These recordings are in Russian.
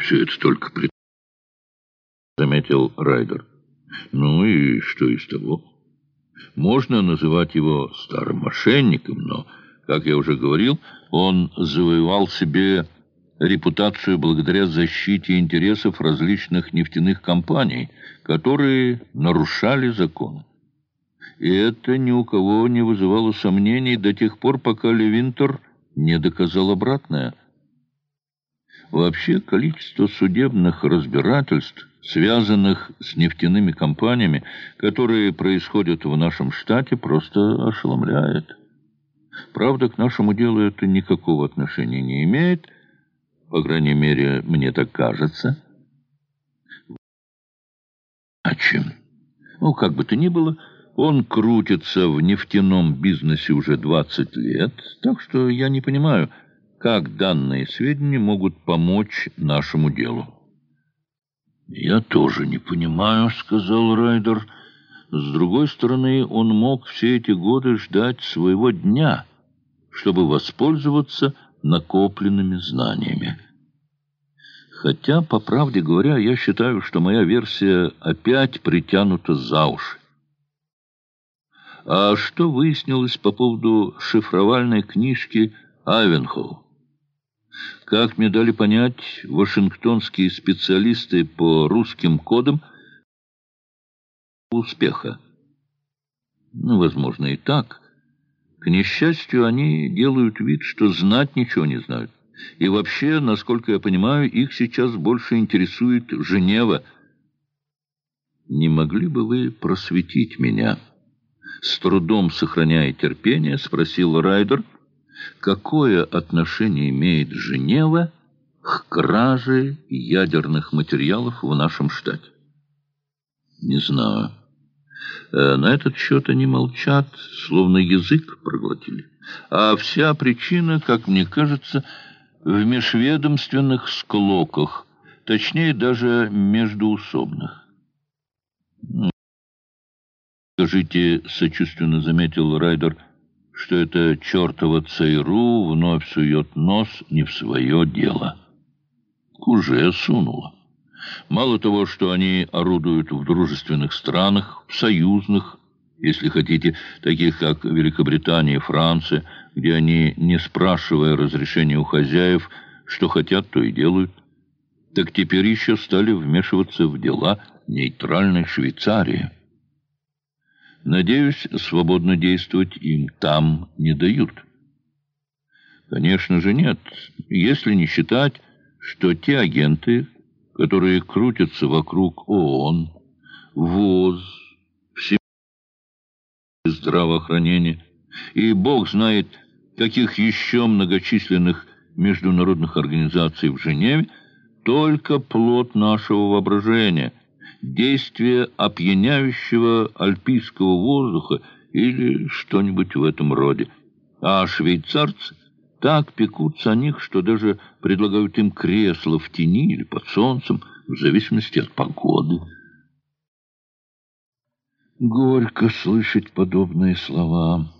Все это только при... заметил Райдер. Ну и что из того? Можно называть его старым мошенником, но, как я уже говорил, он завоевал себе репутацию благодаря защите интересов различных нефтяных компаний, которые нарушали закон. И это ни у кого не вызывало сомнений до тех пор, пока Левинтер не доказал обратное. Вообще количество судебных разбирательств, связанных с нефтяными компаниями, которые происходят в нашем штате, просто ошеломляет. Правда, к нашему делу это никакого отношения не имеет, по крайней мере, мне так кажется. А чем? Ну, как бы то ни было, он крутится в нефтяном бизнесе уже 20 лет, так что я не понимаю, как данные сведения могут помочь нашему делу. «Я тоже не понимаю», — сказал Райдер. «С другой стороны, он мог все эти годы ждать своего дня, чтобы воспользоваться накопленными знаниями. Хотя, по правде говоря, я считаю, что моя версия опять притянута за уши. А что выяснилось по поводу шифровальной книжки Айвенхоу? Как мне дали понять, вашингтонские специалисты по русским кодам успеха. Ну, возможно, и так. К несчастью, они делают вид, что знать ничего не знают. И вообще, насколько я понимаю, их сейчас больше интересует Женева. Не могли бы вы просветить меня?» С трудом сохраняя терпение, спросил Райдер, какое отношение имеет Женева к краже ядерных материалов в нашем штате. Не знаю. Э, на этот счет они молчат, словно язык проглотили. А вся причина, как мне кажется, в межведомственных склоках, точнее даже междуусобных. «Скажите», — сочувственно заметил Райдер, — «что это чертова ЦРУ вновь сует нос не в свое дело». Уже сунула. Мало того, что они орудуют в дружественных странах, в союзных, если хотите, таких как Великобритания и Франция, где они, не спрашивая разрешения у хозяев, что хотят, то и делают, так теперь еще стали вмешиваться в дела нейтральной Швейцарии. Надеюсь, свободно действовать им там не дают. Конечно же нет, если не считать, что те агенты, которые крутятся вокруг ООН, ВОЗ, здравоохранения, и Бог знает, каких еще многочисленных международных организаций в Женеве, только плод нашего воображения – действие опьяняющего альпийского воздуха или что-нибудь в этом роде. А швейцарцы так пекутся о них, что даже предлагают им кресло в тени или под солнцем, в зависимости от погоды. Горько слышать подобные слова.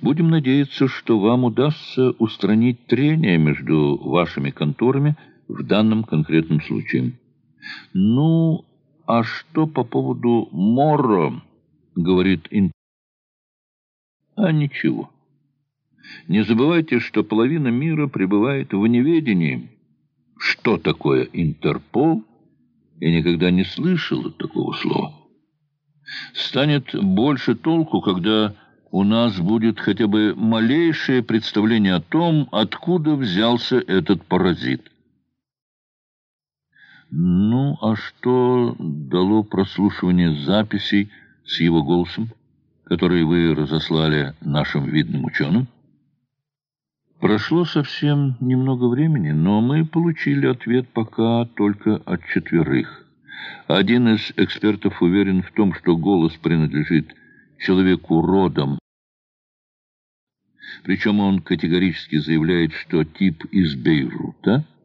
Будем надеяться, что вам удастся устранить трение между вашими конторами в данном конкретном случае. Ну, «А что по поводу Морро?» — говорит Ин... «А ничего. Не забывайте, что половина мира пребывает в неведении. Что такое Интерпол? Я никогда не слышал такого слова. Станет больше толку, когда у нас будет хотя бы малейшее представление о том, откуда взялся этот паразит». Ну, а что дало прослушивание записей с его голосом, которые вы разослали нашим видным ученым? Прошло совсем немного времени, но мы получили ответ пока только от четверых. Один из экспертов уверен в том, что голос принадлежит человеку родом. Причем он категорически заявляет, что тип из Бейрута —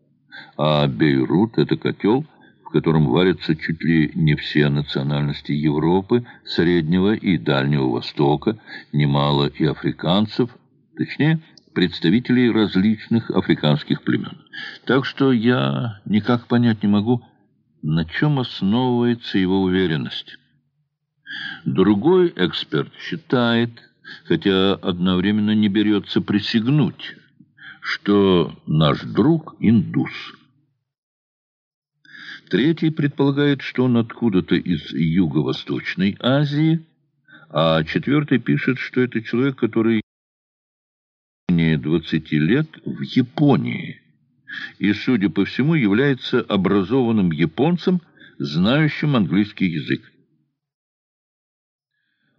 а Бейрут — это котел, в котором варятся чуть ли не все национальности Европы, Среднего и Дальнего Востока, немало и африканцев, точнее, представителей различных африканских племен. Так что я никак понять не могу, на чем основывается его уверенность. Другой эксперт считает, хотя одновременно не берется присягнуть, что наш друг индус. Третий предполагает, что он откуда-то из Юго-Восточной Азии, а четвертый пишет, что это человек, который не 20 лет в Японии и, судя по всему, является образованным японцем, знающим английский язык.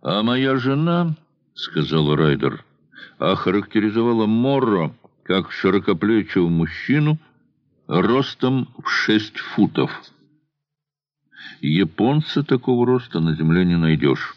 «А моя жена, — сказал Райдер, — охарактеризовала Морро как широкоплечего мужчину ростом в шесть футов. Японца такого роста на земле не найдешь».